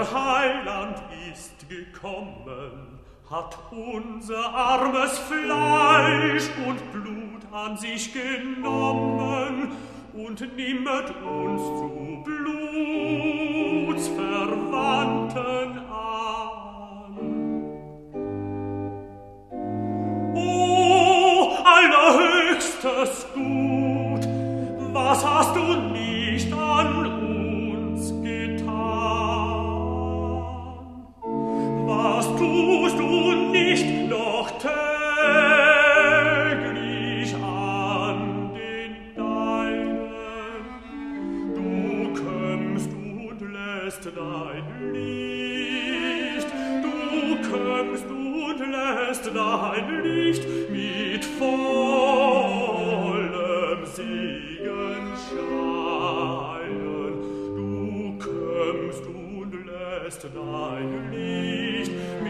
unser Heiland ist gekommen, hat unser armes Fleisch und Blut an sich genommen und nimmt uns zu Blutsverwandten an. O allerhöchstes Gut, was hast du nicht an erhellst dein Licht, du kömmst und lässt dein Licht mit vollem Segen scheinen. Du kömmst und lässt dein Licht mit